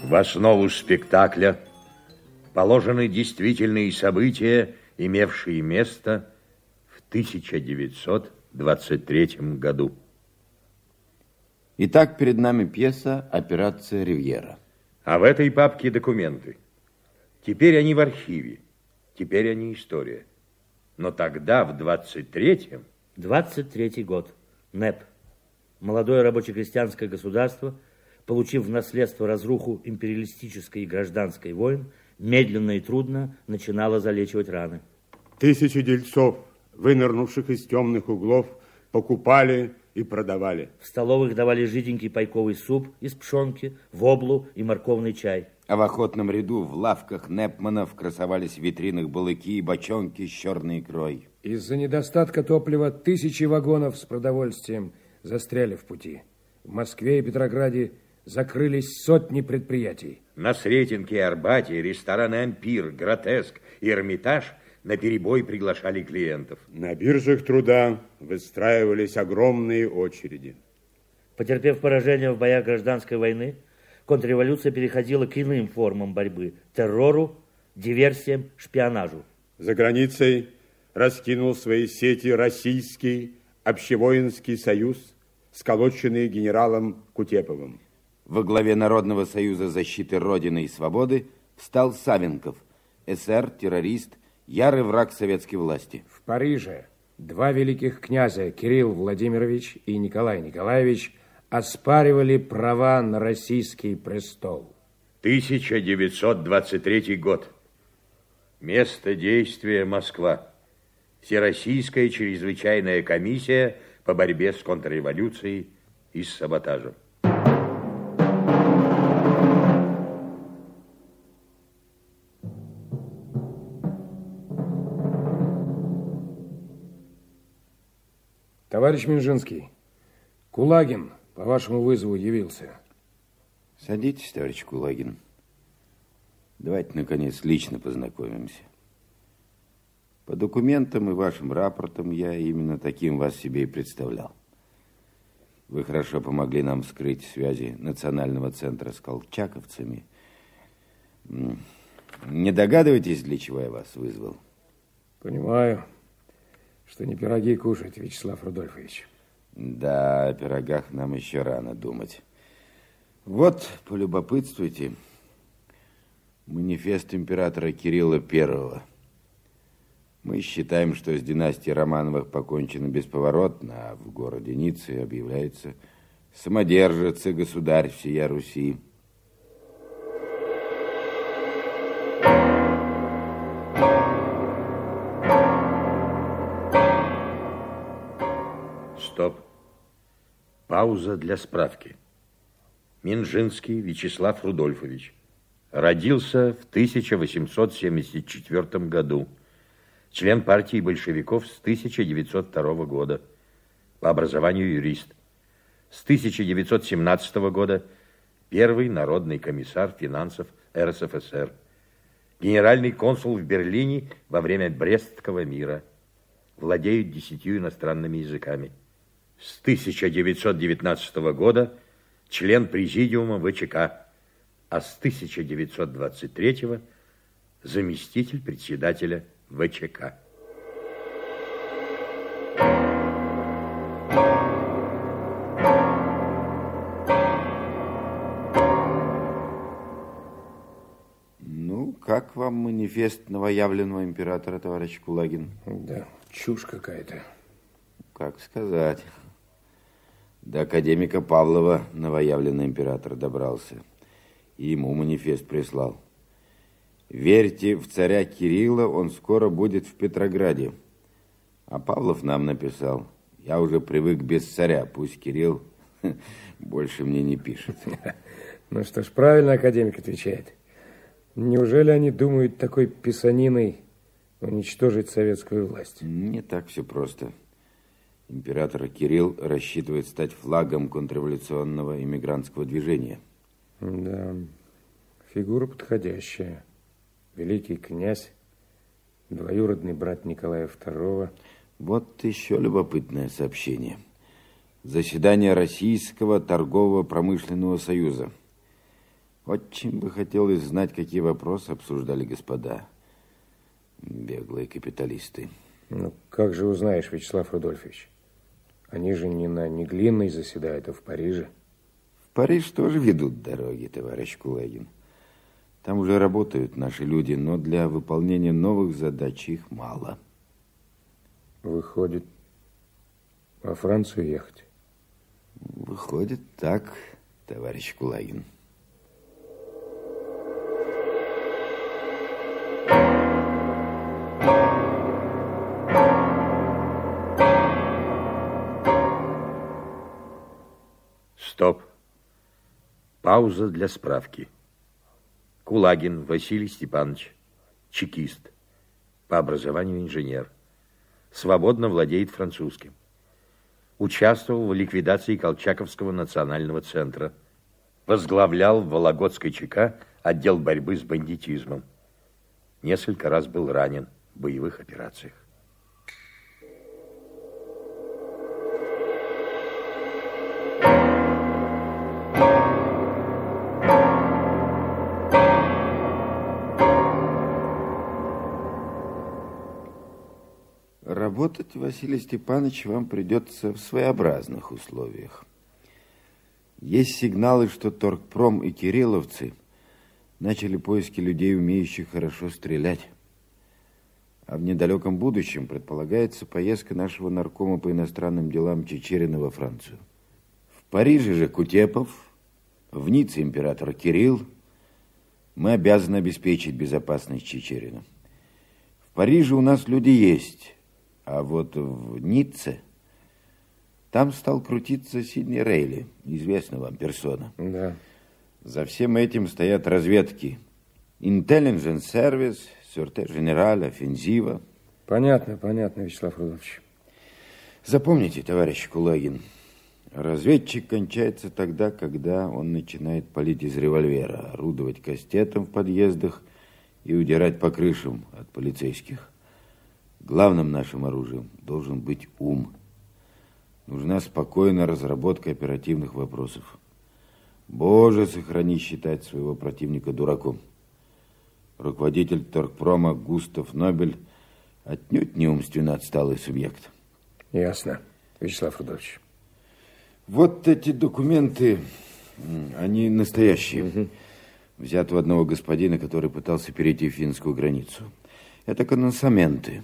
В основу спектакля положены действительные события, имевшие место в 1923 году. Итак, перед нами пьеса «Операция Ривьера». А в этой папке документы. Теперь они в архиве, теперь они история. Но тогда, в 23-м... 23-й год. НЭП. Молодое рабоче-крестьянское государство, получив в наследство разруху империалистической и гражданской войн, медленно и трудно начинало залечивать раны. Тысячи дельцов, вынырнувших из темных углов, покупали и продавали. В столовых давали жиденький пайковый суп из пшенки, воблу и морковный чай. А в охотном ряду в лавках Непманов красовались в витринах балыки и бочонки с черной икрой. Из-за недостатка топлива тысячи вагонов с продовольствием застряли в пути. В Москве и Петрограде закрылись сотни предприятий. На Сретенке и Арбате рестораны «Ампир», «Гротеск» и «Эрмитаж» на перебой приглашали клиентов. На биржах труда выстраивались огромные очереди. Потерпев поражение в боях гражданской войны, контрреволюция переходила к иным формам борьбы – террору, диверсиям, шпионажу. За границей раскинул свои сети Российский общевоинский союз, сколоченный генералом Кутеповым. Во главе Народного союза защиты Родины и Свободы встал Савенков, СР, террорист, ярый враг советской власти. В Париже два великих князя, Кирилл Владимирович и Николай Николаевич, оспаривали права на российский престол. 1923 год. Место действия Москва. Всероссийская чрезвычайная комиссия по борьбе с контрреволюцией и с саботажем. Товарищ Минжинский, Кулагин по вашему вызову явился. Садитесь, товарищ Кулагин. Давайте, наконец, лично познакомимся. По документам и вашим рапортам я именно таким вас себе и представлял. Вы хорошо помогли нам вскрыть связи Национального центра с колчаковцами. Не догадываетесь, для чего я вас вызвал? Понимаю что не пироги кушать, Вячеслав Рудольфович. Да, о пирогах нам еще рано думать. Вот, полюбопытствуйте. Манифест императора Кирилла Первого. Мы считаем, что с династией Романовых покончено бесповоротно, а в городе Ницце объявляется самодержец и государь всея Руси. Пауза для справки. Минжинский Вячеслав Рудольфович. Родился в 1874 году. Член партии большевиков с 1902 года. По образованию юрист. С 1917 года первый народный комиссар финансов РСФСР. Генеральный консул в Берлине во время Брестского мира. Владеет десятью иностранными языками с 1919 года член президиума ВЧК, а с 1923 заместитель председателя ВЧК. Ну, как вам манифест новоявленного императора, товарищ Кулагин? Да, чушь какая-то. Как сказать. До академика Павлова новоявленный император добрался. И ему манифест прислал. Верьте в царя Кирилла, он скоро будет в Петрограде. А Павлов нам написал. Я уже привык без царя, пусть Кирилл больше мне не пишет. Ну что ж, правильно академик отвечает. Неужели они думают такой писаниной уничтожить советскую власть? Не так все просто. Император Кирилл рассчитывает стать флагом контрреволюционного иммигрантского движения. Да, фигура подходящая. Великий князь, двоюродный брат Николая II. Вот еще любопытное сообщение. Заседание Российского торгово-промышленного союза. Очень бы хотелось знать, какие вопросы обсуждали господа беглые капиталисты. Ну, как же узнаешь, Вячеслав Рудольфович? Они же не на Неглинной заседают, а в Париже. В Париж тоже ведут дороги, товарищ Кулагин. Там уже работают наши люди, но для выполнения новых задач их мало. Выходит, во Францию ехать? Выходит так, товарищ Кулагин. Стоп. Пауза для справки. Кулагин Василий Степанович, чекист, по образованию инженер. Свободно владеет французским. Участвовал в ликвидации Колчаковского национального центра. Возглавлял в Вологодской ЧК отдел борьбы с бандитизмом. Несколько раз был ранен в боевых операциях. Работать, Василий Степанович, вам придется в своеобразных условиях. Есть сигналы, что Торгпром и Кирилловцы начали поиски людей, умеющих хорошо стрелять. А в недалеком будущем предполагается поездка нашего наркома по иностранным делам Чечерина во Францию. В Париже же Кутепов, в Ницце император Кирилл. Мы обязаны обеспечить безопасность Чечерина. В Париже у нас люди есть, а вот в Ницце там стал крутиться Сидни Рейли, известная вам персона. Да. За всем этим стоят разведки. Intelligence Service, Сюрте Генераль, Офензива. Понятно, понятно, Вячеслав Рудольфович. Запомните, товарищ Кулагин, разведчик кончается тогда, когда он начинает палить из револьвера, орудовать кастетом в подъездах и удирать по крышам от полицейских. Главным нашим оружием должен быть ум. Нужна спокойная разработка оперативных вопросов. Боже, сохрани считать своего противника дураком. Руководитель торгпрома Густав Нобель отнюдь не умственно отсталый субъект. Ясно, Вячеслав Рудольфович. Вот эти документы, они настоящие. Угу. Взят у одного господина, который пытался перейти финскую границу. Это коносаменты.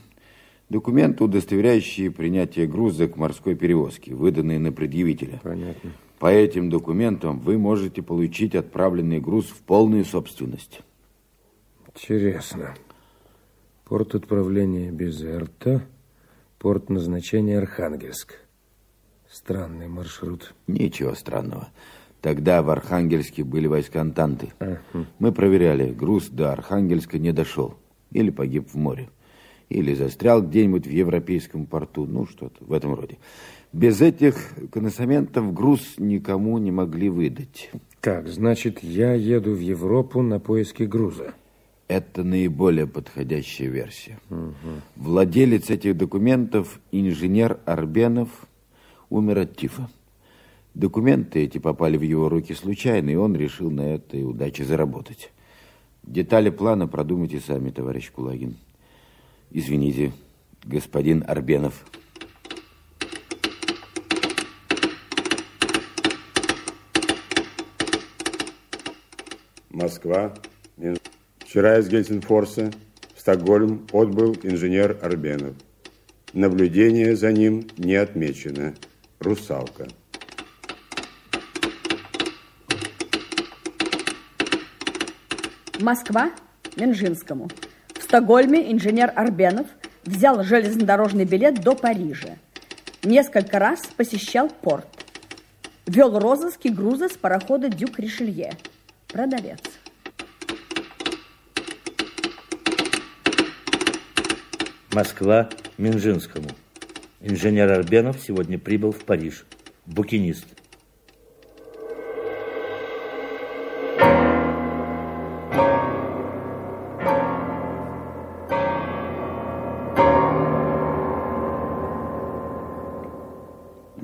Документы, удостоверяющие принятие груза к морской перевозке, выданные на предъявителя. Понятно. По этим документам вы можете получить отправленный груз в полную собственность. Интересно. Порт отправления Безерта, порт назначения Архангельск. Странный маршрут. Ничего странного. Тогда в Архангельске были войска Антанты. Ага. Мы проверяли, груз до Архангельска не дошел. Или погиб в море или застрял где-нибудь в европейском порту, ну что-то в этом роде. Без этих коносаментов груз никому не могли выдать. Так, значит, я еду в Европу на поиски груза. Это наиболее подходящая версия. Угу. Владелец этих документов, инженер Арбенов, умер от тифа. Документы эти попали в его руки случайно, и он решил на этой удаче заработать. Детали плана продумайте сами, товарищ Кулагин. Извините, господин Арбенов. Москва. Вчера из Гельсинфорса в Стокгольм отбыл инженер Арбенов. Наблюдение за ним не отмечено. Русалка. Москва, Стокгольме инженер Арбенов взял железнодорожный билет до Парижа. Несколько раз посещал порт. Вел розыски груза с парохода «Дюк Ришелье». Продавец. Москва, Минжинскому. Инженер Арбенов сегодня прибыл в Париж. Букинист.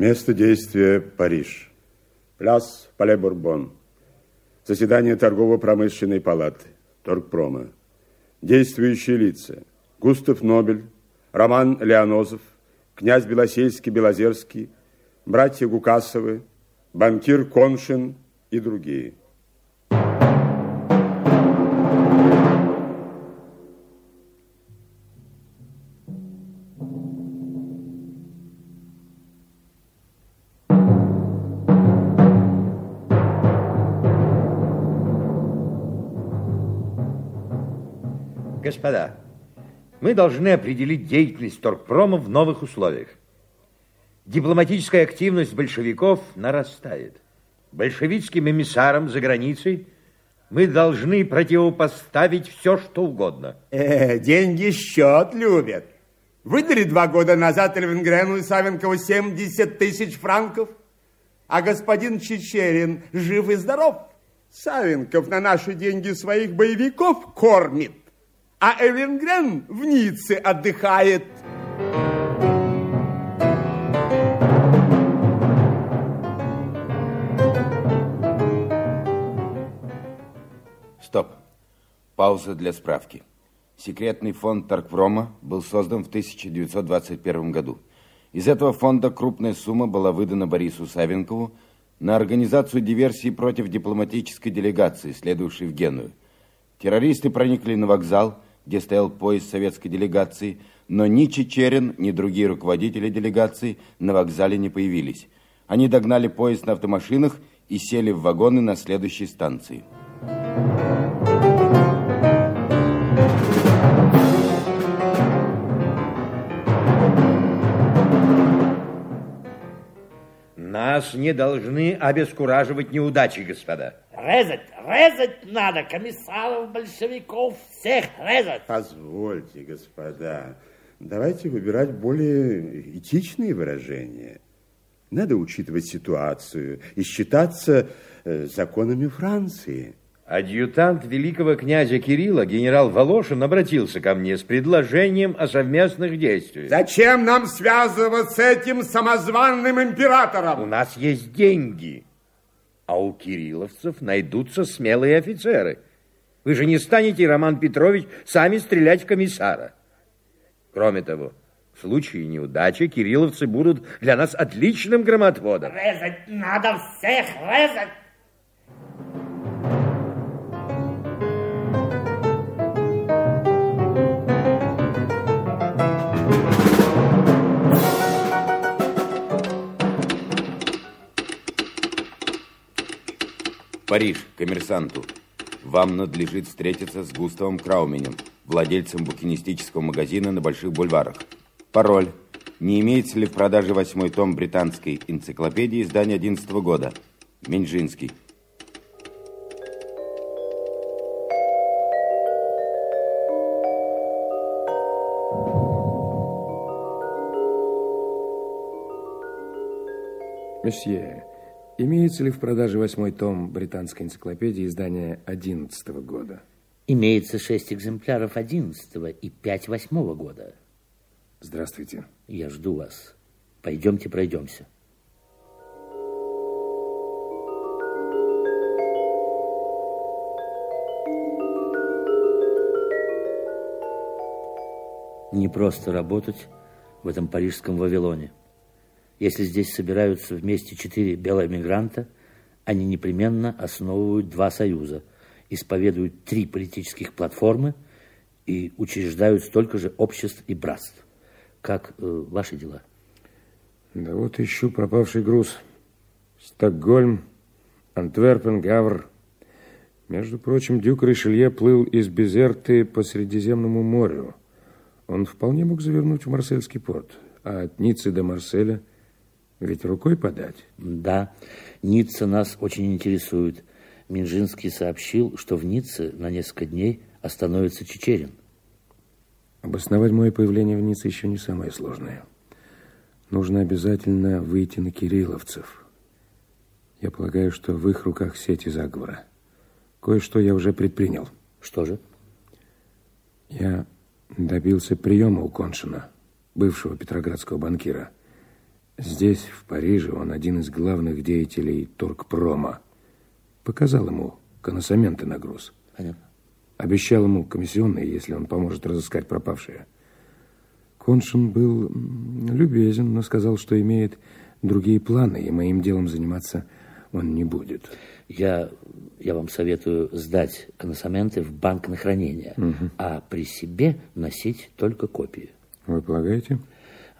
Место действия – Париж. Пляс Пале-Бурбон. Заседание торгово-промышленной палаты, торгпрома. Действующие лица. Густав Нобель, Роман Леонозов, князь Белосельский-Белозерский, братья Гукасовы, банкир Коншин и другие. Господа, мы должны определить деятельность торгпрома в новых условиях. Дипломатическая активность большевиков нарастает. Большевистским эмиссарам за границей мы должны противопоставить все, что угодно. Э, деньги счет любят. Выдали два года назад Эльвенгрену и Савенкову 70 тысяч франков, а господин Чечерин жив и здоров. Савенков на наши деньги своих боевиков кормит а Эвенгрен в Ницце отдыхает. Стоп. Пауза для справки. Секретный фонд Торгпрома был создан в 1921 году. Из этого фонда крупная сумма была выдана Борису Савенкову на организацию диверсии против дипломатической делегации, следующей в Геную. Террористы проникли на вокзал, где стоял поезд советской делегации, но ни Чечерин, ни другие руководители делегации на вокзале не появились. Они догнали поезд на автомашинах и сели в вагоны на следующей станции. Нас не должны обескураживать неудачи, господа. Резать, резать надо комиссаров, большевиков, всех резать. Позвольте, господа, давайте выбирать более этичные выражения. Надо учитывать ситуацию и считаться э, законами Франции. Адъютант великого князя Кирилла, генерал Волошин, обратился ко мне с предложением о совместных действиях. Зачем нам связываться с этим самозванным императором? У нас есть деньги а у кирилловцев найдутся смелые офицеры. Вы же не станете, Роман Петрович, сами стрелять в комиссара. Кроме того, в случае неудачи кирилловцы будут для нас отличным громотводом. Резать надо всех, резать! Париж, коммерсанту. Вам надлежит встретиться с Густавом Крауменем, владельцем букинистического магазина на Больших бульварах. Пароль. Не имеется ли в продаже восьмой том британской энциклопедии издания 11 года? Минжинский. Месье, Имеется ли в продаже восьмой том британской энциклопедии издания 11 года? Имеется шесть экземпляров 11 и пять восьмого года. Здравствуйте. Я жду вас. Пойдемте пройдемся. Не просто работать в этом парижском Вавилоне. Если здесь собираются вместе четыре белоэмигранта, они непременно основывают два союза, исповедуют три политических платформы и учреждают столько же обществ и братств. Как э, ваши дела? Да вот ищу пропавший груз. Стокгольм, Антверпен, Гавр. Между прочим, Дюк Ришелье плыл из Безерты по Средиземному морю. Он вполне мог завернуть в Марсельский порт, а от Ниццы до Марселя ведь рукой подать. Да, Ницца нас очень интересует. Минжинский сообщил, что в Ницце на несколько дней остановится Чечерин. Обосновать мое появление в Ницце еще не самое сложное. Нужно обязательно выйти на кирилловцев. Я полагаю, что в их руках сети заговора. Кое-что я уже предпринял. Что же? Я добился приема у Коншина, бывшего петроградского банкира. Здесь, в Париже, он один из главных деятелей торгпрома. Показал ему коносаменты на груз. Понятно. Обещал ему комиссионные, если он поможет разыскать пропавшие. Коншин был любезен, но сказал, что имеет другие планы, и моим делом заниматься он не будет. Я, я вам советую сдать коносаменты в банк на хранение, угу. а при себе носить только копии. Вы полагаете?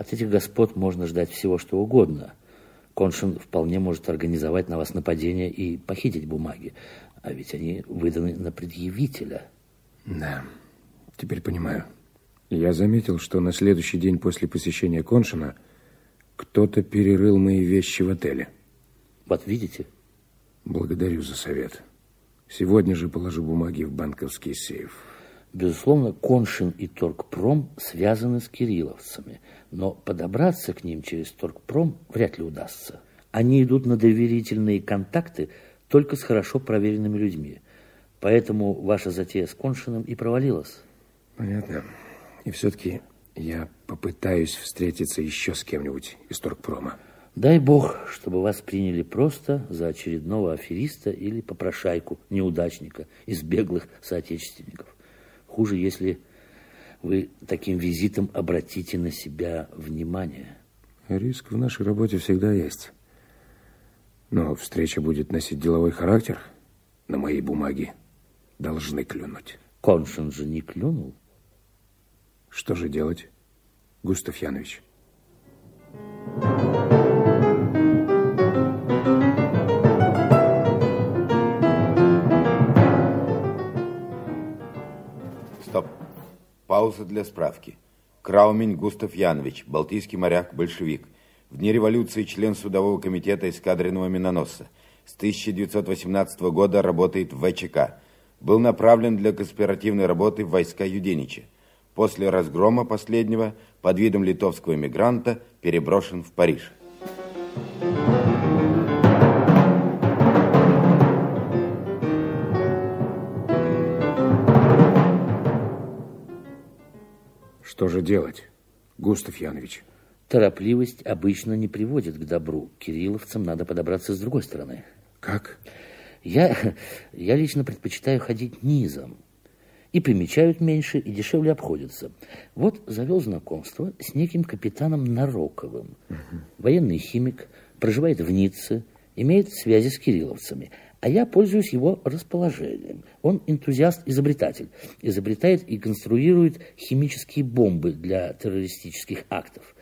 От этих господ можно ждать всего, что угодно. Коншин вполне может организовать на вас нападение и похитить бумаги. А ведь они выданы на предъявителя. Да, теперь понимаю. Я заметил, что на следующий день после посещения Коншина кто-то перерыл мои вещи в отеле. Вот видите? Благодарю за совет. Сегодня же положу бумаги в банковский сейф. Безусловно, Коншин и Торгпром связаны с кирилловцами, но подобраться к ним через Торгпром вряд ли удастся. Они идут на доверительные контакты только с хорошо проверенными людьми. Поэтому ваша затея с Коншином и провалилась. Понятно. И все-таки я попытаюсь встретиться еще с кем-нибудь из Торгпрома. Дай бог, чтобы вас приняли просто за очередного афериста или попрошайку, неудачника из беглых соотечественников. Хуже, если вы таким визитом обратите на себя внимание. Риск в нашей работе всегда есть. Но встреча будет носить деловой характер. На моей бумаге должны клюнуть. Коншин же не клюнул. Что же делать, Густав Янович? Стоп. Пауза для справки. Краумень Густав Янович, балтийский моряк, большевик. В дни революции член судового комитета эскадренного миноносца. С 1918 года работает в ВЧК. Был направлен для конспиративной работы в войска Юденича. После разгрома последнего под видом литовского эмигранта переброшен в Париж. Что же делать, Густав Янович? Торопливость обычно не приводит к добру. Кирилловцам надо подобраться с другой стороны. Как? Я, я лично предпочитаю ходить низом. И примечают меньше, и дешевле обходятся. Вот завел знакомство с неким капитаном Нароковым. Угу. Военный химик, проживает в Ницце, имеет связи с кирилловцами. А я пользуюсь его расположением. Он энтузиаст-изобретатель. Изобретает и конструирует химические бомбы для террористических актов.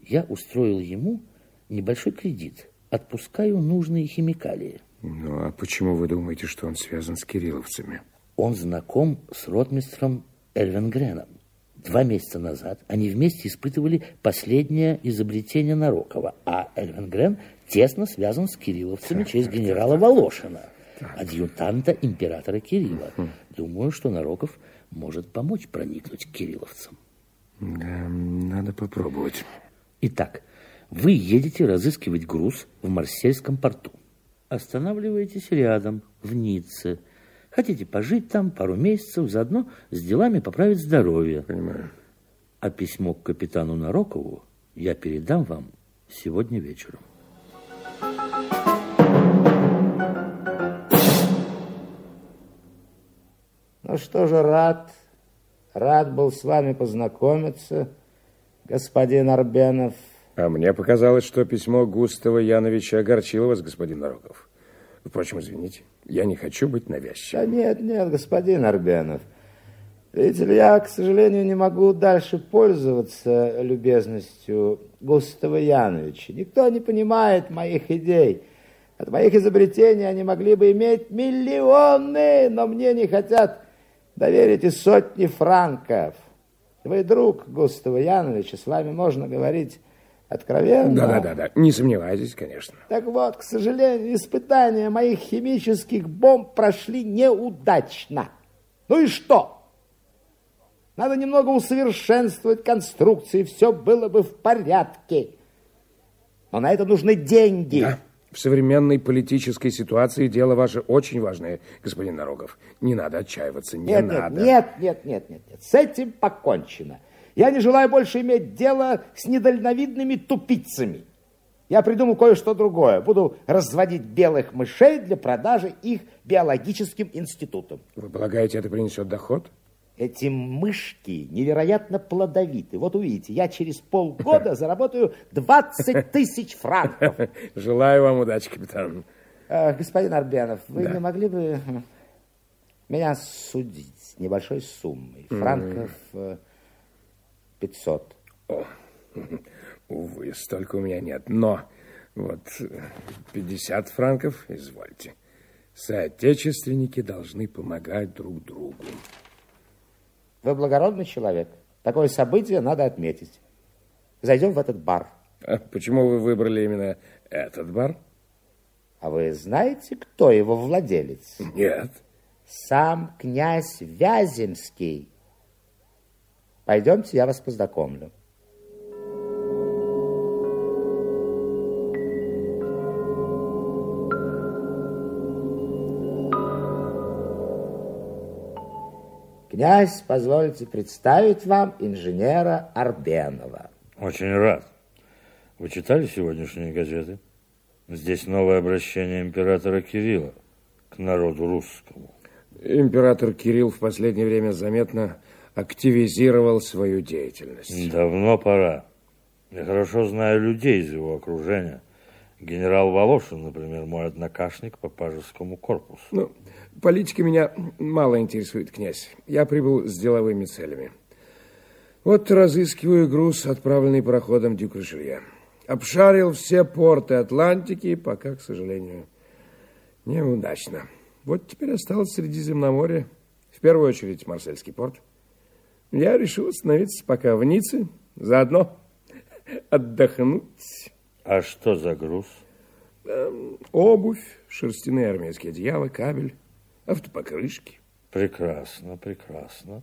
Я устроил ему небольшой кредит. Отпускаю нужные химикалии. Ну, а почему вы думаете, что он связан с кирилловцами? Он знаком с ротмистром Эльвенгреном. Два месяца назад они вместе испытывали последнее изобретение Нарокова, а Эльвенгрен тесно связан с кирилловцами через генерала Волошина, адъютанта императора Кирилла. Думаю, что Нароков может помочь проникнуть к кирилловцам. Да, надо попробовать. Итак, вы едете разыскивать груз в Марсельском порту. Останавливаетесь рядом, в Ницце. Хотите пожить там пару месяцев, заодно с делами поправить здоровье. Понимаю. А письмо к капитану Нарокову я передам вам сегодня вечером. Ну что же, рад, рад был с вами познакомиться, господин Арбенов. А мне показалось, что письмо Густава Яновича огорчило вас, господин Нароков. Впрочем, извините, я не хочу быть навязчивым. Да нет, нет, господин Арбенов. Видите ли, я, к сожалению, не могу дальше пользоваться любезностью Густава Яновича. Никто не понимает моих идей. От моих изобретений они могли бы иметь миллионы, но мне не хотят доверить и сотни франков. Вы друг Густава Яновича, с вами можно говорить откровенно. Да-да-да, не сомневайтесь, конечно. Так вот, к сожалению, испытания моих химических бомб прошли неудачно. Ну и что? Надо немного усовершенствовать конструкции, все было бы в порядке. Но на это нужны деньги. Да. В современной политической ситуации дело ваше очень важное, господин Нарогов. Не надо отчаиваться, не нет, надо. Нет, нет, нет, нет, нет. С этим покончено. Я не желаю больше иметь дело с недальновидными тупицами. Я придумал кое-что другое. Буду разводить белых мышей для продажи их биологическим институтам. Вы полагаете, это принесет доход? Эти мышки невероятно плодовиты. Вот увидите, я через полгода заработаю 20 тысяч франков. Желаю вам удачи, капитан. Э, господин Арбенов, вы не могли бы меня судить с небольшой суммой? Франков э, 500. О, увы, столько у меня нет. Но вот э, 50 франков, извольте. Соотечественники должны помогать друг другу. Вы благородный человек. Такое событие надо отметить. Зайдем в этот бар. А почему вы выбрали именно этот бар? А вы знаете, кто его владелец? Нет. Сам князь Вяземский. Пойдемте, я вас познакомлю. Князь, позвольте представить вам инженера Арбенова. Очень рад. Вы читали сегодняшние газеты? Здесь новое обращение императора Кирилла к народу русскому. Император Кирилл в последнее время заметно активизировал свою деятельность. Давно пора. Я хорошо знаю людей из его окружения. Генерал Волошин, например, мой однокашник по пажескому корпусу. Ну, политика меня мало интересует, князь. Я прибыл с деловыми целями. Вот разыскиваю груз, отправленный пароходом Дюк Ришелье. Обшарил все порты Атлантики, пока, к сожалению, неудачно. Вот теперь осталось Средиземноморье, в первую очередь Марсельский порт. Я решил остановиться пока в Ницце, заодно отдохнуть. А что за груз? Эм, обувь, шерстяные армейские одеяла, кабель, автопокрышки. Прекрасно, прекрасно.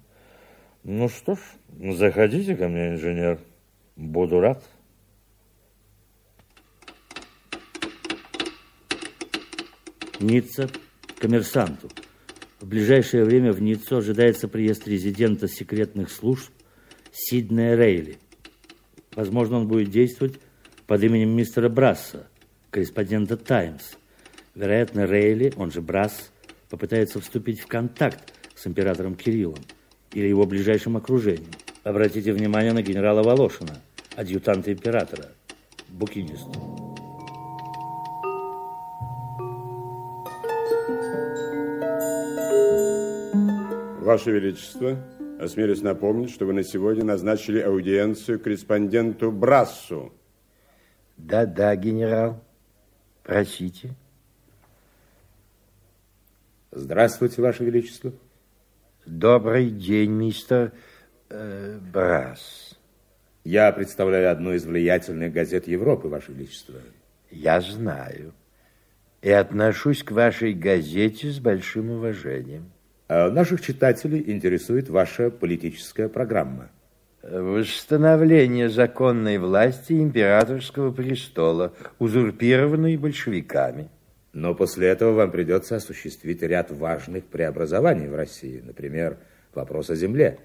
Ну что ж, заходите ко мне, инженер. Буду рад. Ницца, коммерсанту. В ближайшее время в Ниццу ожидается приезд резидента секретных служб Сиднея Рейли. Возможно, он будет действовать под именем мистера Брасса, корреспондента «Таймс». Вероятно, Рейли, он же Брасс, попытается вступить в контакт с императором Кириллом или его ближайшим окружением. Обратите внимание на генерала Волошина, адъютанта императора, букинист. Ваше Величество, осмелюсь напомнить, что вы на сегодня назначили аудиенцию корреспонденту Брассу. Да-да, генерал. Просите. Здравствуйте, Ваше Величество. Добрый день, мистер э, Брас. Я представляю одну из влиятельных газет Европы, Ваше Величество. Я знаю. И отношусь к вашей газете с большим уважением. А наших читателей интересует ваша политическая программа. Восстановление законной власти императорского престола, узурпированной большевиками. Но после этого вам придется осуществить ряд важных преобразований в России. Например, вопрос о земле.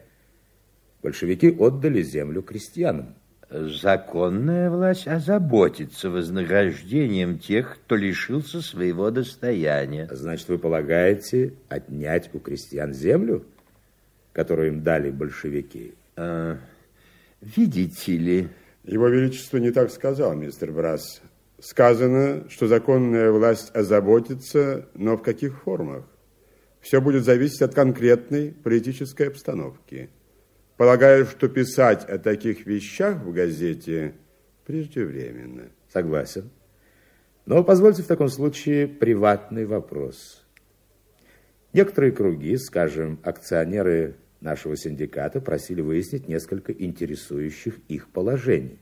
Большевики отдали землю крестьянам. Законная власть озаботится вознаграждением тех, кто лишился своего достояния. Значит, вы полагаете отнять у крестьян землю, которую им дали большевики? А, видите ли... Его Величество не так сказал, мистер Брас. Сказано, что законная власть озаботится, но в каких формах? Все будет зависеть от конкретной политической обстановки. Полагаю, что писать о таких вещах в газете преждевременно. Согласен. Но позвольте в таком случае приватный вопрос. Некоторые круги, скажем, акционеры нашего синдиката, просили выяснить несколько интересующих их положений.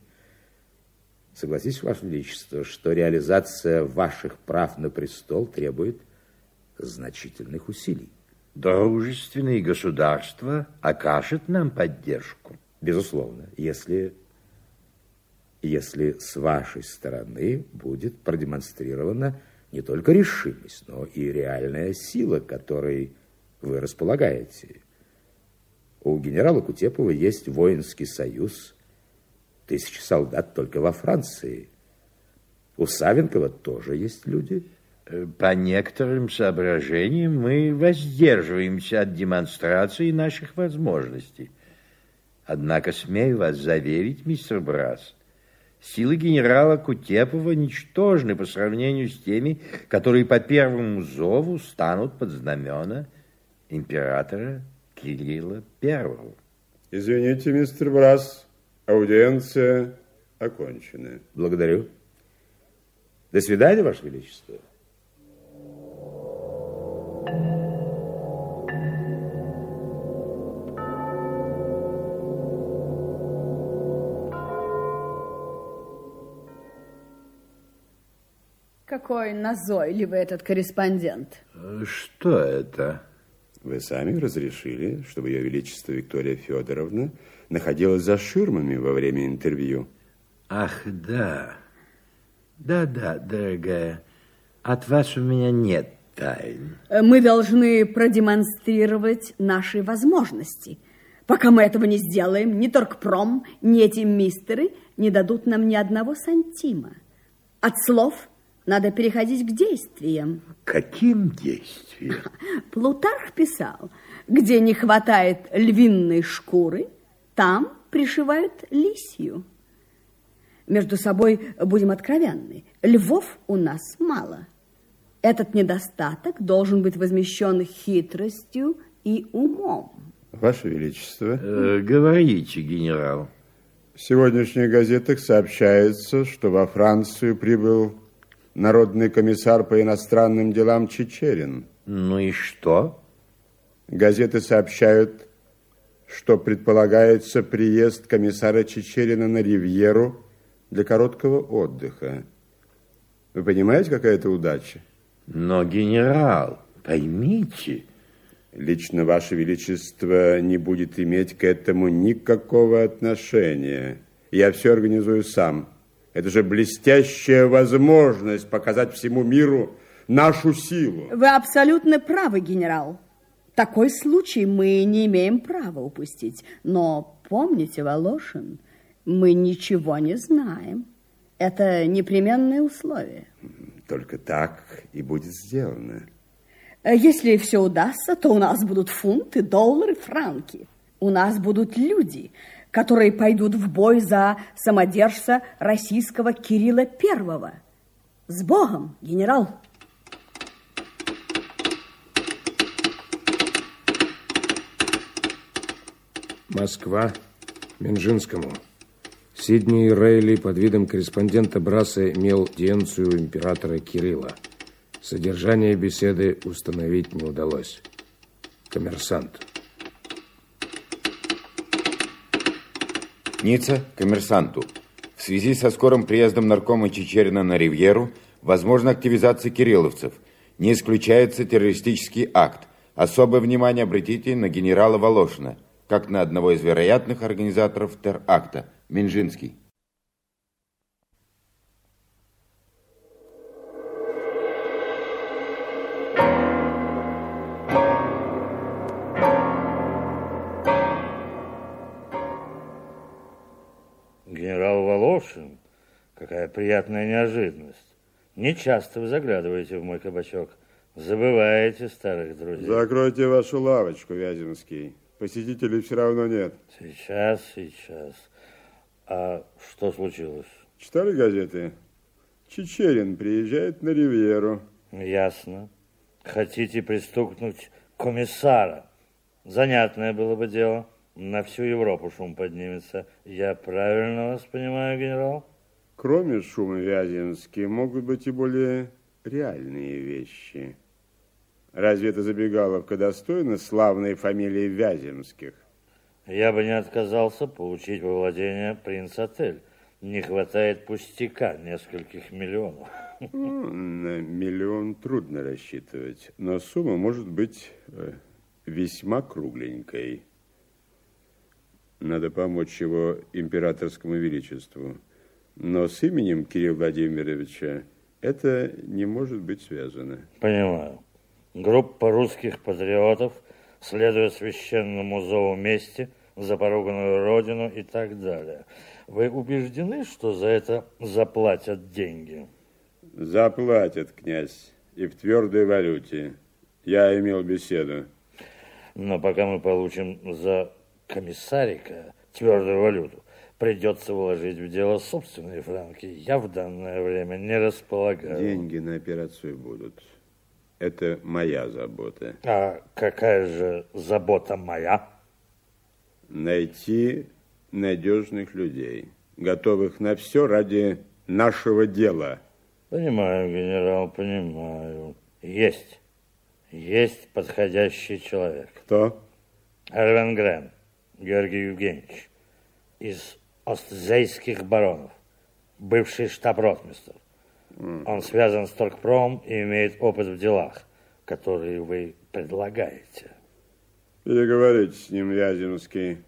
Согласитесь, Ваше Величество, что реализация ваших прав на престол требует значительных усилий. Дружественные государства окажет нам поддержку. Безусловно, если, если с вашей стороны будет продемонстрирована не только решимость, но и реальная сила, которой вы располагаете. У генерала Кутепова есть воинский союз, тысячи солдат только во Франции. У Савенкова тоже есть люди. Э, по некоторым соображениям мы воздерживаемся от демонстрации наших возможностей. Однако смею вас заверить, мистер Брас, силы генерала Кутепова ничтожны по сравнению с теми, которые по первому зову станут под знамена императора Кирилла Первого. Извините, мистер Брас, аудиенция окончена. Благодарю. До свидания, Ваше Величество. Какой назойливый этот корреспондент. Что это? Вы сами разрешили, чтобы Ее Величество Виктория Федоровна находилась за ширмами во время интервью. Ах, да. Да-да, дорогая, от вас у меня нет тайн. Мы должны продемонстрировать наши возможности. Пока мы этого не сделаем, ни Торгпром, ни эти мистеры не дадут нам ни одного сантима. От слов надо переходить к действиям. Каким действиям? Плутарх писал, где не хватает львиной шкуры, там пришивают лисью. Между собой будем откровенны. Львов у нас мало. Этот недостаток должен быть возмещен хитростью и умом. Ваше Величество. Э, говорите, генерал. В сегодняшних газетах сообщается, что во Францию прибыл народный комиссар по иностранным делам Чечерин. Ну и что? Газеты сообщают, что предполагается приезд комиссара Чечерина на Ривьеру для короткого отдыха. Вы понимаете, какая это удача? Но, генерал, поймите... Лично Ваше Величество не будет иметь к этому никакого отношения. Я все организую сам. Это же блестящая возможность показать всему миру нашу силу. Вы абсолютно правы, генерал. Такой случай мы не имеем права упустить. Но помните, Волошин, мы ничего не знаем. Это непременное условие. Только так и будет сделано. Если все удастся, то у нас будут фунты, доллары, франки. У нас будут люди, которые пойдут в бой за самодержца российского Кирилла Первого. С Богом, генерал! Москва, Минжинскому. Сидни Рейли под видом корреспондента Браса имел диенцию императора Кирилла. Содержание беседы установить не удалось. Коммерсант. Ницца коммерсанту. В связи со скорым приездом наркома Чечерина на Ривьеру возможна активизация кирилловцев. Не исключается террористический акт. Особое внимание обратите на генерала Волошина, как на одного из вероятных организаторов теракта, Минжинский. Волошин, какая приятная неожиданность. Не часто вы заглядываете в мой кабачок. Забываете старых друзей. Закройте вашу лавочку, Вяземский. Посетителей все равно нет. Сейчас, сейчас. А что случилось? Читали газеты? Чечерин приезжает на Ривьеру. Ясно. Хотите пристукнуть комиссара? Занятное было бы дело. На всю Европу шум поднимется. Я правильно вас понимаю, генерал? Кроме шума Вяземский, могут быть и более реальные вещи. Разве эта забегаловка достойна славной фамилии Вяземских? Я бы не отказался получить во владение принц-отель. Не хватает пустяка, нескольких миллионов. Ну, на миллион трудно рассчитывать, но сумма может быть э, весьма кругленькой. Надо помочь его императорскому величеству. Но с именем Кирилла Владимировича это не может быть связано. Понимаю. Группа русских патриотов, следуя священному зову мести, за поруганную родину и так далее. Вы убеждены, что за это заплатят деньги? Заплатят, князь, и в твердой валюте. Я имел беседу. Но пока мы получим за комиссарика твердую валюту, придется вложить в дело собственные франки. Я в данное время не располагаю. Деньги на операцию будут. Это моя забота. А какая же забота моя? Найти надежных людей, готовых на все ради нашего дела. Понимаю, генерал, понимаю. Есть. Есть подходящий человек. Кто? Эрвенгрен Георгий Евгеньевич из Остзейских баронов, бывший штаб-ротмистр. Он связан с Торгпромом и имеет опыт в делах, которые вы предлагаете. Переговорите с ним, Вяземский.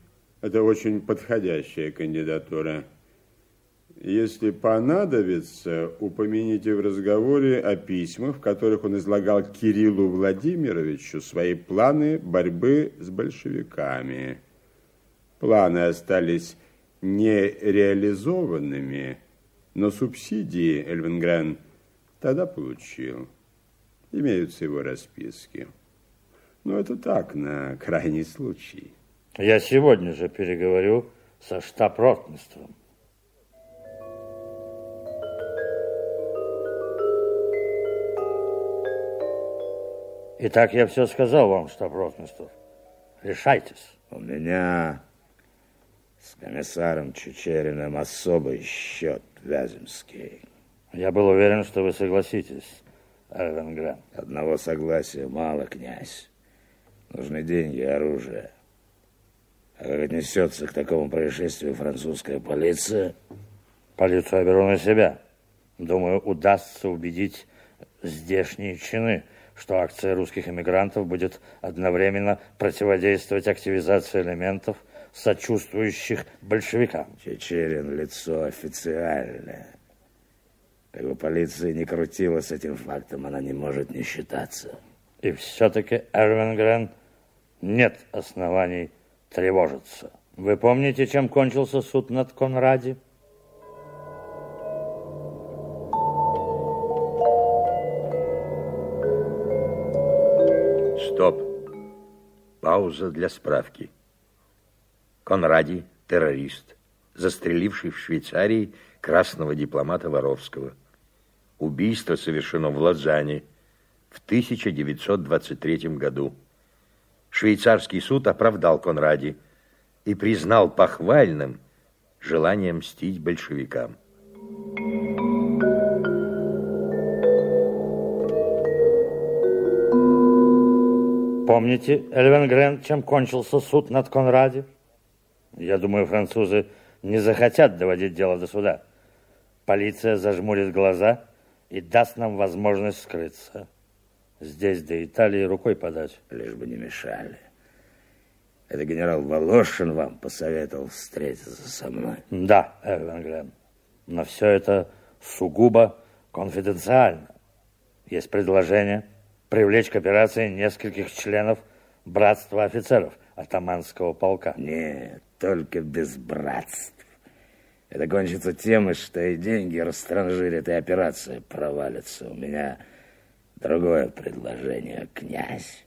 Это очень подходящая кандидатура. Если понадобится, упомяните в разговоре о письмах, в которых он излагал Кириллу Владимировичу свои планы борьбы с большевиками. Планы остались нереализованными, но субсидии Эльвенгрен тогда получил. Имеются его расписки. Но это так, на крайний случай. Я сегодня же переговорю со штаб-ротмистром. Итак, я все сказал вам, штаб-ротмистр. Решайтесь. У меня с комиссаром Чечериным особый счет, Вяземский. Я был уверен, что вы согласитесь, Эрвенгрен. Одного согласия мало, князь. Нужны деньги и оружие. А как отнесется к такому происшествию французская полиция? Полицию я беру на себя. Думаю, удастся убедить здешние чины, что акция русских эмигрантов будет одновременно противодействовать активизации элементов, сочувствующих большевикам. Чечерин лицо официальное. Как бы полиция не крутила с этим фактом, она не может не считаться. И все-таки, Эрвенгрен, нет оснований тревожиться. Вы помните, чем кончился суд над Конради? Стоп. Пауза для справки. Конради – террорист, застреливший в Швейцарии красного дипломата Воровского. Убийство совершено в Лозанне в 1923 году. Швейцарский суд оправдал Конради и признал похвальным желание мстить большевикам. Помните, Эльвенгрен, чем кончился суд над Конради? Я думаю, французы не захотят доводить дело до суда. Полиция зажмурит глаза и даст нам возможность скрыться. Здесь до Италии рукой подать. Лишь бы не мешали. Это генерал Волошин вам посоветовал встретиться со мной. Да, Эрвенгрен. Но все это сугубо конфиденциально. Есть предложение привлечь к операции нескольких членов братства офицеров атаманского полка. Нет, только без братств. Это кончится тем, что и деньги растранжирят, и операция провалится. У меня другое предложение, князь.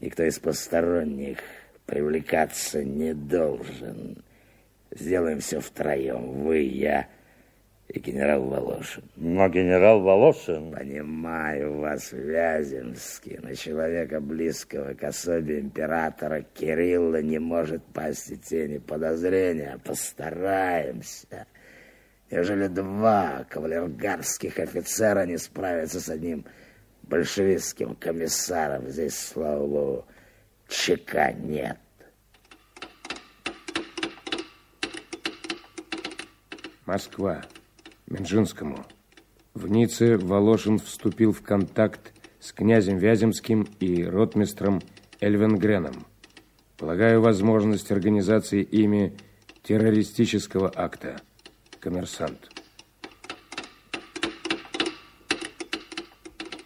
Никто из посторонних привлекаться не должен. Сделаем все втроем. Вы, я и генерал Волошин. Но генерал Волошин... Понимаю вас, Вяземский, на человека близкого к особе императора Кирилла не может пасть и тени подозрения. Постараемся. Ежели два кавалергарских офицера не справятся с одним большевистским комиссаром, здесь, слава богу, ЧК нет. Москва. Минжинскому. В Ницце Волошин вступил в контакт с князем Вяземским и ротмистром Эльвенгреном. Полагаю возможность организации ими террористического акта. Коммерсант.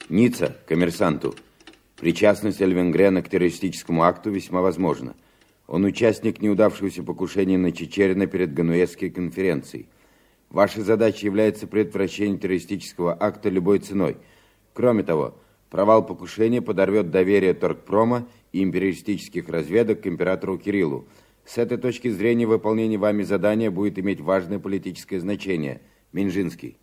Ницца, коммерсанту. Причастность Эльвенгрена к террористическому акту весьма возможна. Он участник неудавшегося покушения на Чечерина перед Гануэзской конференцией. Вашей задачей является предотвращение террористического акта любой ценой. Кроме того, провал покушения подорвет доверие Торгпрома и империалистических разведок к императору Кириллу. С этой точки зрения выполнение вами задания будет иметь важное политическое значение. Минжинский.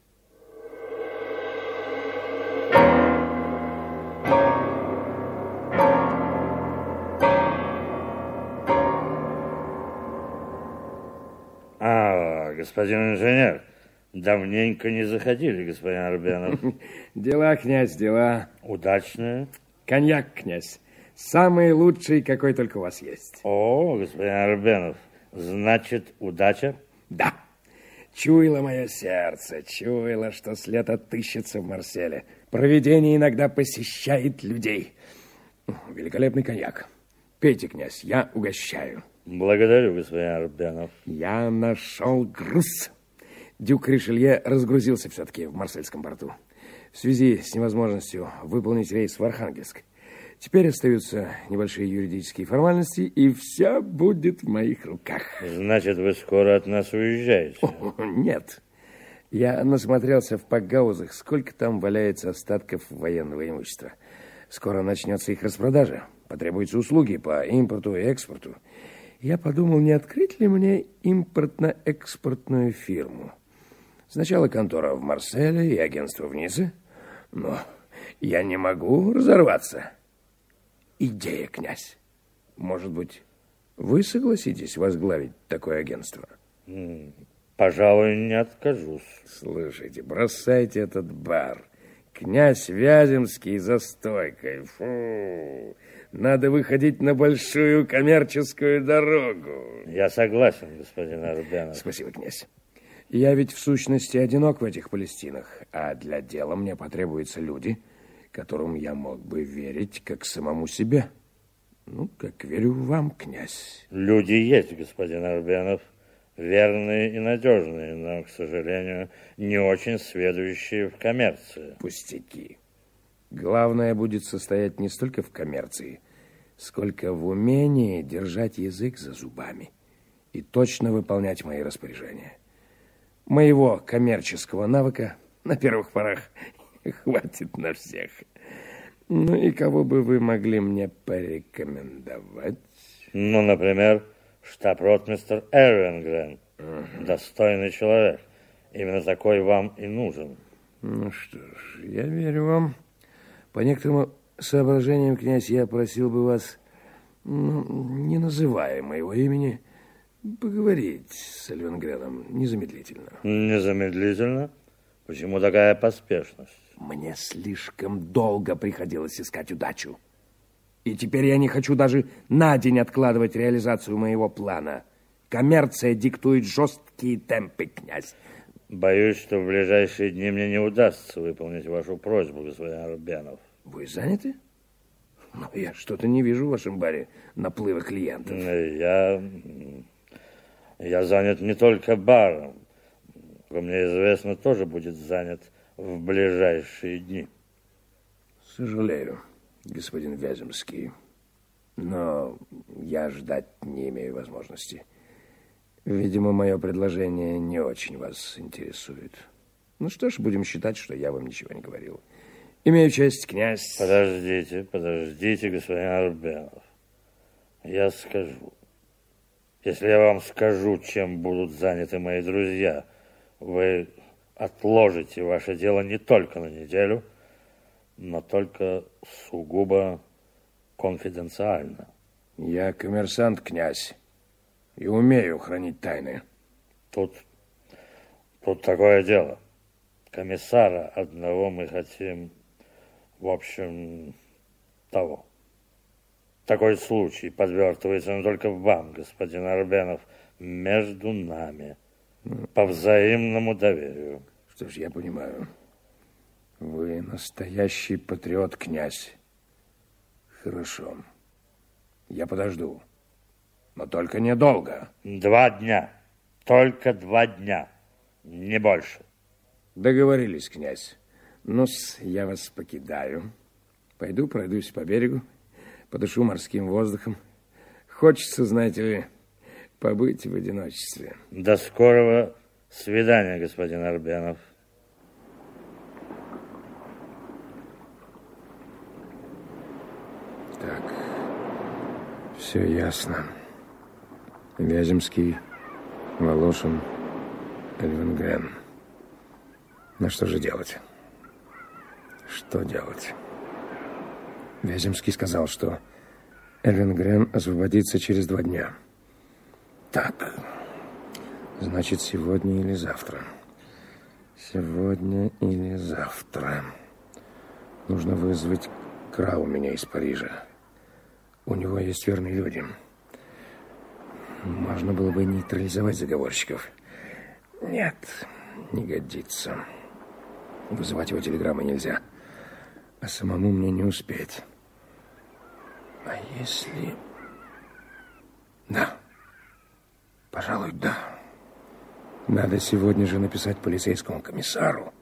Господин инженер, давненько не заходили, господин Арбенов. Дела, князь, дела. Удачные. Коньяк, князь. Самый лучший, какой только у вас есть. О, господин Арбенов, значит, удача? Да. Чуяло мое сердце, чуяло, что след отыщется в Марселе. Провидение иногда посещает людей. Великолепный коньяк. Пейте, князь, я угощаю. Благодарю, господин Арбенов. Я нашел груз. Дюк Ришелье разгрузился все-таки в Марсельском порту в связи с невозможностью выполнить рейс в Архангельск. Теперь остаются небольшие юридические формальности, и все будет в моих руках. Значит, вы скоро от нас уезжаете? О, нет. Я насмотрелся в Пагаузах, сколько там валяется остатков военного имущества. Скоро начнется их распродажа. Потребуются услуги по импорту и экспорту. Я подумал, не открыть ли мне импортно-экспортную фирму. Сначала контора в Марселе и агентство в Ницце. Но я не могу разорваться. Идея, князь. Может быть, вы согласитесь возглавить такое агентство? Пожалуй, не откажусь. Слушайте, бросайте этот бар. Князь Вяземский за стойкой. Фу. Надо выходить на большую коммерческую дорогу. Я согласен, господин Арбянов. Спасибо, князь. Я ведь в сущности одинок в этих Палестинах, а для дела мне потребуются люди, которым я мог бы верить как самому себе. Ну, как верю вам, князь. Люди есть, господин Арбенов, верные и надежные, но, к сожалению, не очень сведущие в коммерции. Пустяки. Главное будет состоять не столько в коммерции, сколько в умении держать язык за зубами и точно выполнять мои распоряжения. Моего коммерческого навыка на первых порах хватит на всех. Ну и кого бы вы могли мне порекомендовать? Ну, например, штаб-ротмистер Эрвингрен. Угу. Достойный человек. Именно такой вам и нужен. Ну что ж, я верю вам. По некоторым соображениям, князь, я просил бы вас, ну, не называя моего имени, поговорить с Альвенгреном незамедлительно. Незамедлительно? Почему такая поспешность? Мне слишком долго приходилось искать удачу. И теперь я не хочу даже на день откладывать реализацию моего плана. Коммерция диктует жесткие темпы, князь. Боюсь, что в ближайшие дни мне не удастся выполнить вашу просьбу, господин Арбянов. Вы заняты? Но я что-то не вижу в вашем баре наплыва клиентов. Я я занят не только баром. Как мне известно, тоже будет занят в ближайшие дни. Сожалею, господин Вяземский, но я ждать не имею возможности. Видимо, мое предложение не очень вас интересует. Ну что ж, будем считать, что я вам ничего не говорил. Имею честь, князь. Подождите, подождите, господин Арбенов. Я скажу. Если я вам скажу, чем будут заняты мои друзья, вы отложите ваше дело не только на неделю, но только сугубо конфиденциально. Я коммерсант, князь, и умею хранить тайны. Тут, тут такое дело. Комиссара одного мы хотим, в общем, того. Такой случай подвертывается не только вам, господин Арбенов, между нами, по взаимному доверию. Что ж, я понимаю. Вы настоящий патриот, князь. Хорошо. Я подожду. Но только недолго. Два дня. Только два дня. Не больше. Договорились, князь. ну я вас покидаю. Пойду пройдусь по берегу подышу морским воздухом. Хочется, знаете ли, побыть в одиночестве. До скорого Свидание, господин Арбенов. Так, все ясно. Вяземский, Волошин, Эльвенгрен. Ну что же делать? Что делать? Вяземский сказал, что Эльвенгрен освободится через два дня. Так, значит, сегодня или завтра. Сегодня или завтра. Нужно вызвать Крау меня из Парижа. У него есть верные люди. Можно было бы нейтрализовать заговорщиков. Нет, не годится. Вызывать его телеграммы нельзя. А самому мне не успеть. А если... Да. Пожалуй, да. Надо сегодня же написать полицейскому комиссару.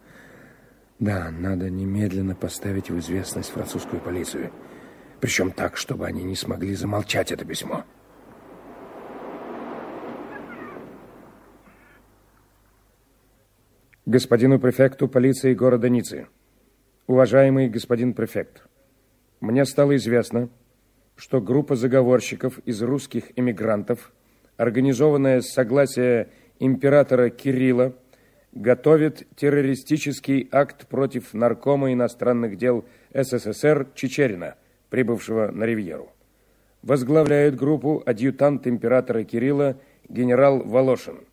Да, надо немедленно поставить в известность французскую полицию. Причем так, чтобы они не смогли замолчать это письмо. Господину префекту полиции города Ниццы. Уважаемый господин префект, мне стало известно, что группа заговорщиков из русских эмигрантов, организованная с согласия императора Кирилла, готовит террористический акт против наркома иностранных дел СССР Чечерина, прибывшего на Ривьеру. Возглавляет группу адъютант императора Кирилла генерал Волошин.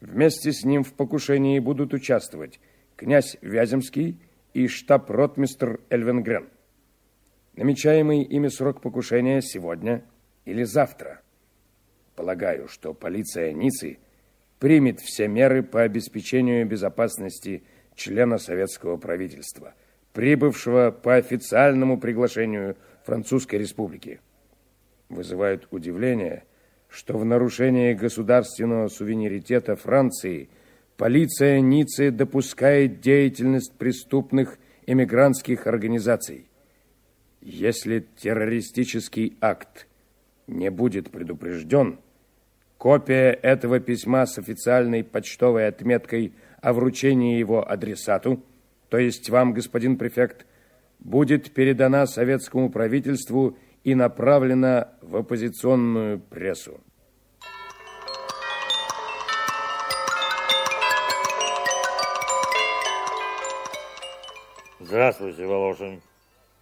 Вместе с ним в покушении будут участвовать князь Вяземский и штаб-ротмистр Эльвенгрен. Намечаемый ими срок покушения сегодня или завтра. Полагаю, что полиция Ниццы примет все меры по обеспечению безопасности члена советского правительства, прибывшего по официальному приглашению Французской Республики. Вызывает удивление, что в нарушение государственного суверенитета Франции полиция Ниццы допускает деятельность преступных эмигрантских организаций. Если террористический акт не будет предупрежден, копия этого письма с официальной почтовой отметкой о вручении его адресату, то есть вам, господин префект, будет передана советскому правительству и направлена в оппозиционную прессу. Здравствуйте, Волошин.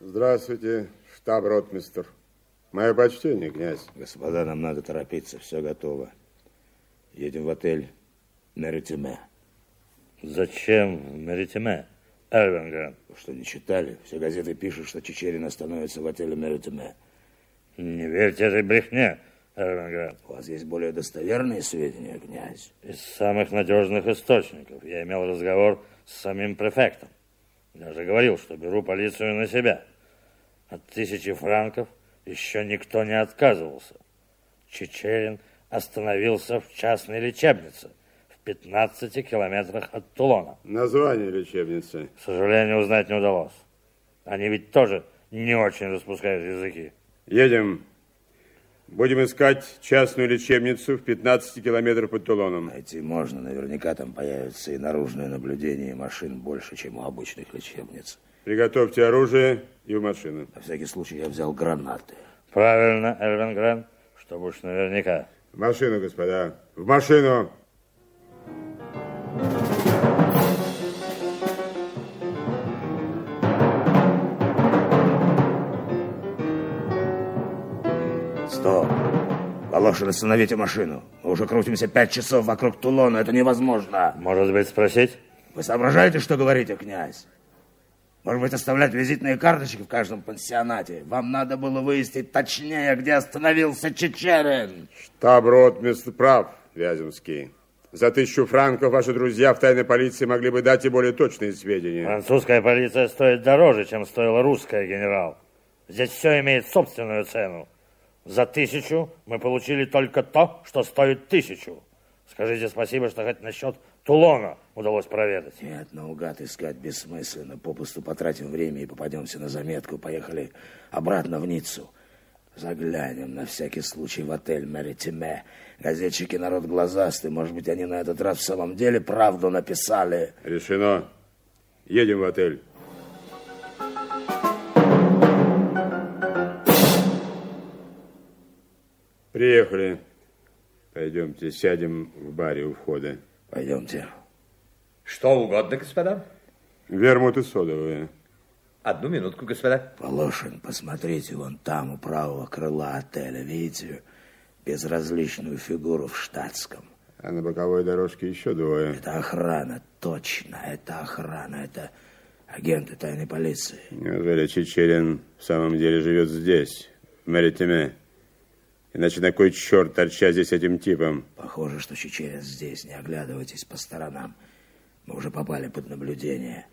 Здравствуйте, штаб-ротмистр. Мое почтение, князь. Господа, нам надо торопиться, все готово. Едем в отель Меритиме. Зачем в Меритиме, Эрвингрен? Вы что, не читали? Все газеты пишут, что Чечерин остановится в отеле Меритиме. Не верьте этой брехне, Эрвингрен. У вас есть более достоверные сведения, князь? Из самых надежных источников. Я имел разговор с самим префектом. Даже говорил, что беру полицию на себя. От тысячи франков еще никто не отказывался. Чечерин остановился в частной лечебнице 15 километрах от Тулона. Название лечебницы? К сожалению, узнать не удалось. Они ведь тоже не очень распускают языки. Едем. Будем искать частную лечебницу в 15 километрах под Тулоном. Найти можно. Наверняка там появится и наружное наблюдение машин больше, чем у обычных лечебниц. Приготовьте оружие и в машину. На всякий случай я взял гранаты. Правильно, Эльвенгрен, чтобы уж наверняка. В машину, господа. В машину. Стоп. Волошин, остановите машину. Мы уже крутимся пять часов вокруг Тулона. Это невозможно. Может быть, спросить? Вы соображаете, что говорите, князь? Может быть, оставлять визитные карточки в каждом пансионате? Вам надо было выяснить точнее, где остановился Чечерин. Штаб-ротмистр прав, Вяземский. За тысячу франков ваши друзья в тайной полиции могли бы дать и более точные сведения. Французская полиция стоит дороже, чем стоила русская, генерал. Здесь все имеет собственную цену. За тысячу мы получили только то, что стоит тысячу. Скажите спасибо, что хоть насчет Тулона удалось проведать. Нет, наугад искать бессмысленно. Попусту потратим время и попадемся на заметку. Поехали обратно в Ниццу. Заглянем на всякий случай в отель Меритиме. Газетчики народ глазастый. Может быть, они на этот раз в самом деле правду написали. Решено. Едем в отель. Приехали. Пойдемте, сядем в баре у входа. Пойдемте. Что угодно, господа. Вермут и содовые. Одну минутку, господа. Полошин, посмотрите, вон там у правого крыла отеля, видите, безразличную фигуру в штатском. А на боковой дорожке еще двое. Это охрана, точно, это охрана, это агенты тайной полиции. Неужели Чечерин в самом деле живет здесь, в Меритиме? Иначе на кой черт торча здесь этим типом? Похоже, что Чечерин здесь, не оглядывайтесь по сторонам. Мы уже попали под наблюдение.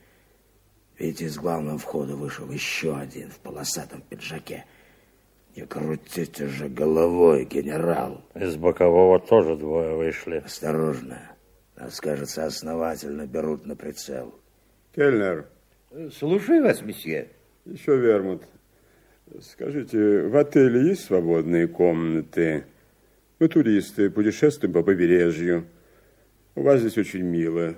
Видите, из главного входа вышел еще один в полосатом пиджаке. Не крутите же головой, генерал. Из бокового тоже двое вышли. Осторожно. Нас, кажется, основательно берут на прицел. Кельнер. Слушаю вас, месье. Еще вермут. Скажите, в отеле есть свободные комнаты? Мы туристы, путешествуем по побережью. У вас здесь очень мило.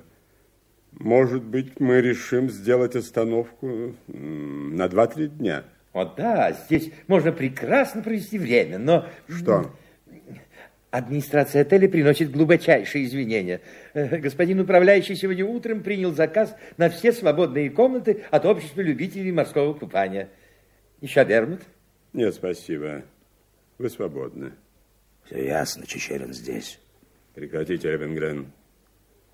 Может быть, мы решим сделать остановку на 2-3 дня. О, да, здесь можно прекрасно провести время, но... Что? Администрация отеля приносит глубочайшие извинения. Э, господин управляющий сегодня утром принял заказ на все свободные комнаты от общества любителей морского купания. Еще Дермот? Нет, спасибо. Вы свободны. Все ясно, Чечерин здесь. Прекратите, Ревенгрен.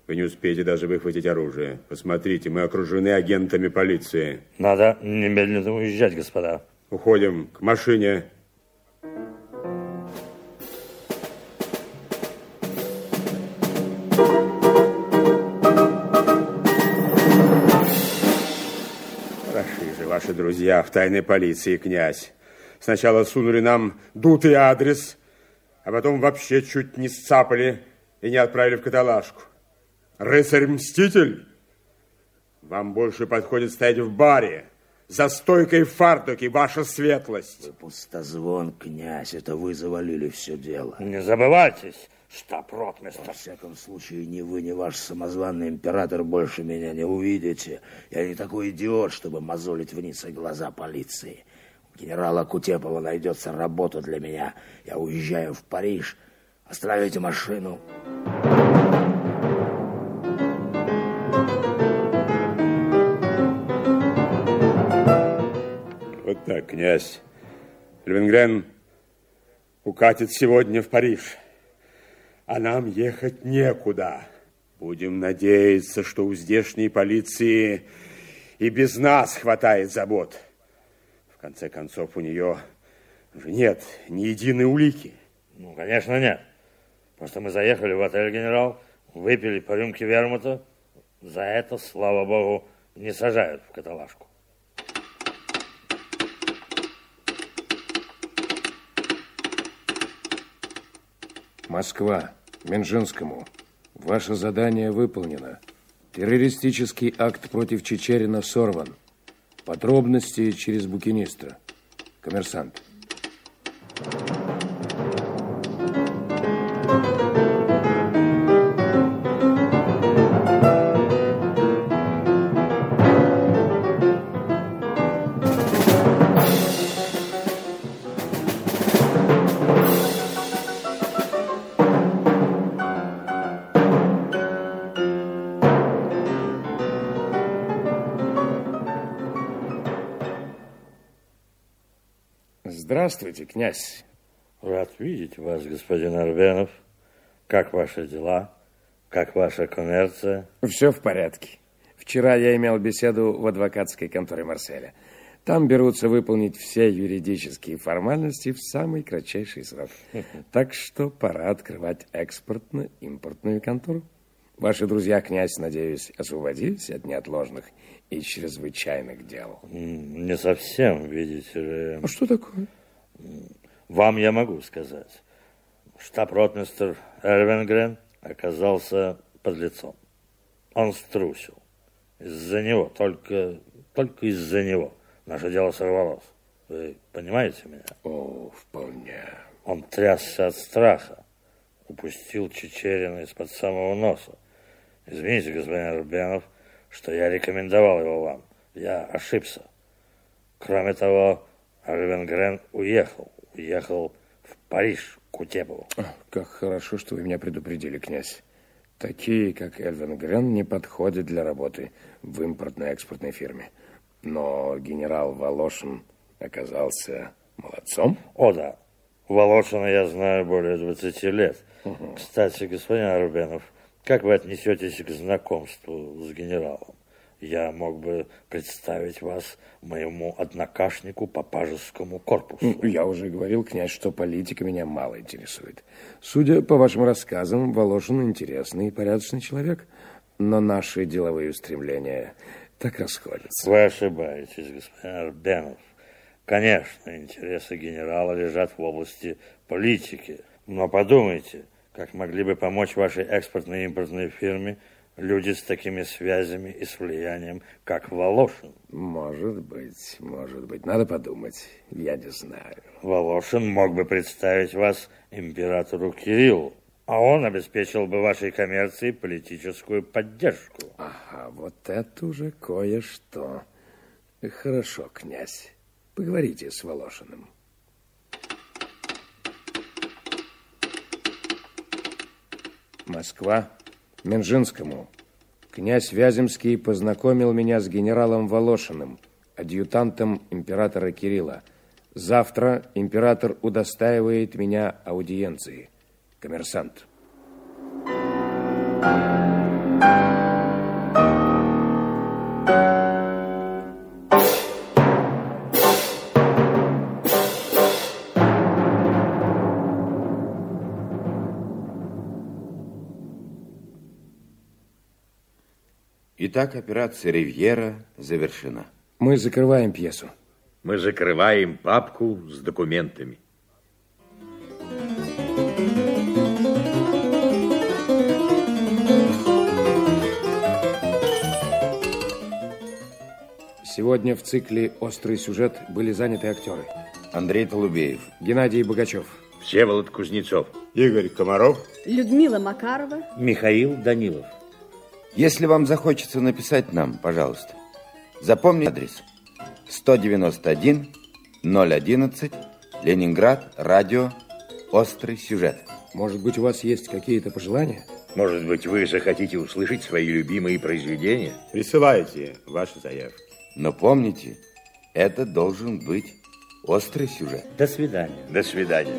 Вы не успеете даже выхватить оружие. Посмотрите, мы окружены агентами полиции. Надо немедленно уезжать, господа. Уходим к машине. Ваши друзья в тайной полиции, князь. Сначала сунули нам дутый адрес, а потом вообще чуть не сцапали и не отправили в каталажку. Рыцарь-мститель? Вам больше подходит стоять в баре, за стойкой в фартуке, ваша светлость. Вы пустозвон, князь, это вы завалили все дело. Не забывайтесь, штаб-ротмистр. Во всяком случае, ни вы, ни ваш самозванный император больше меня не увидите. Я не такой идиот, чтобы мозолить вниз глаза полиции. У генерала Кутепова найдется работа для меня. Я уезжаю в Париж. Остановите машину. Вот так, князь. Львенгрен укатит сегодня в Париж. А нам ехать некуда. Будем надеяться, что у здешней полиции и без нас хватает забот. В конце концов, у нее же нет ни единой улики. Ну, конечно, нет. Просто мы заехали в отель, генерал, выпили по рюмке вермута. За это, слава богу, не сажают в каталажку. Москва, Минжинскому. Ваше задание выполнено. Террористический акт против Чечерина сорван. Подробности через букиниста. Коммерсант. Здравствуйте, князь. Рад видеть вас, господин Арбенов. Как ваши дела? Как ваша коммерция? Все в порядке. Вчера я имел беседу в адвокатской конторе Марселя. Там берутся выполнить все юридические формальности в самый кратчайший срок. Так что пора открывать экспортно-импортную контору. Ваши друзья, князь, надеюсь, освободились от неотложных и чрезвычайных дел. Не совсем, видите ли. А что такое? Вам я могу сказать. Штаб-ротмистр Эрвенгрен оказался под лицом. Он струсил. Из-за него, только, только из-за него наше дело сорвалось. Вы понимаете меня? О, вполне. Он трясся от страха. Упустил Чечерина из-под самого носа. Извините, господин Арбенов, что я рекомендовал его вам. Я ошибся. Кроме того, Арвенгрен уехал. Уехал в Париж, к Утепову. Как хорошо, что вы меня предупредили, князь. Такие, как Эльвенгрен, не подходят для работы в импортно-экспортной фирме. Но генерал Волошин оказался молодцом. О, да. Волошина я знаю более 20 лет. Угу. Кстати, господин Арбенов, как вы отнесетесь к знакомству с генералом? Я мог бы представить вас моему однокашнику по пажескому корпусу. Я уже говорил, князь, что политика меня мало интересует. Судя по вашим рассказам, Волошин интересный и порядочный человек, но наши деловые устремления так расходятся. Вы ошибаетесь, господин Арбенов. Конечно, интересы генерала лежат в области политики. Но подумайте, как могли бы помочь вашей экспортной и импортной фирме люди с такими связями и с влиянием, как Волошин. Может быть, может быть. Надо подумать. Я не знаю. Волошин мог бы представить вас императору Кириллу, а он обеспечил бы вашей коммерции политическую поддержку. Ага, вот это уже кое-что. Хорошо, князь. Поговорите с Волошиным. Москва, Менжинскому. Князь Вяземский познакомил меня с генералом Волошиным, адъютантом императора Кирилла. Завтра император удостаивает меня аудиенции. Коммерсант. Thank you. Итак, операция «Ривьера» завершена. Мы закрываем пьесу. Мы закрываем папку с документами. Сегодня в цикле «Острый сюжет» были заняты актеры. Андрей Толубеев. Геннадий Богачев. Всеволод Кузнецов. Игорь Комаров. Людмила Макарова. Михаил Данилов. Если вам захочется написать нам, пожалуйста, запомни адрес 191 011 Ленинград, радио, острый сюжет. Может быть, у вас есть какие-то пожелания? Может быть, вы захотите услышать свои любимые произведения? Присылайте ваши заявки. Но помните, это должен быть острый сюжет. До свидания. До свидания.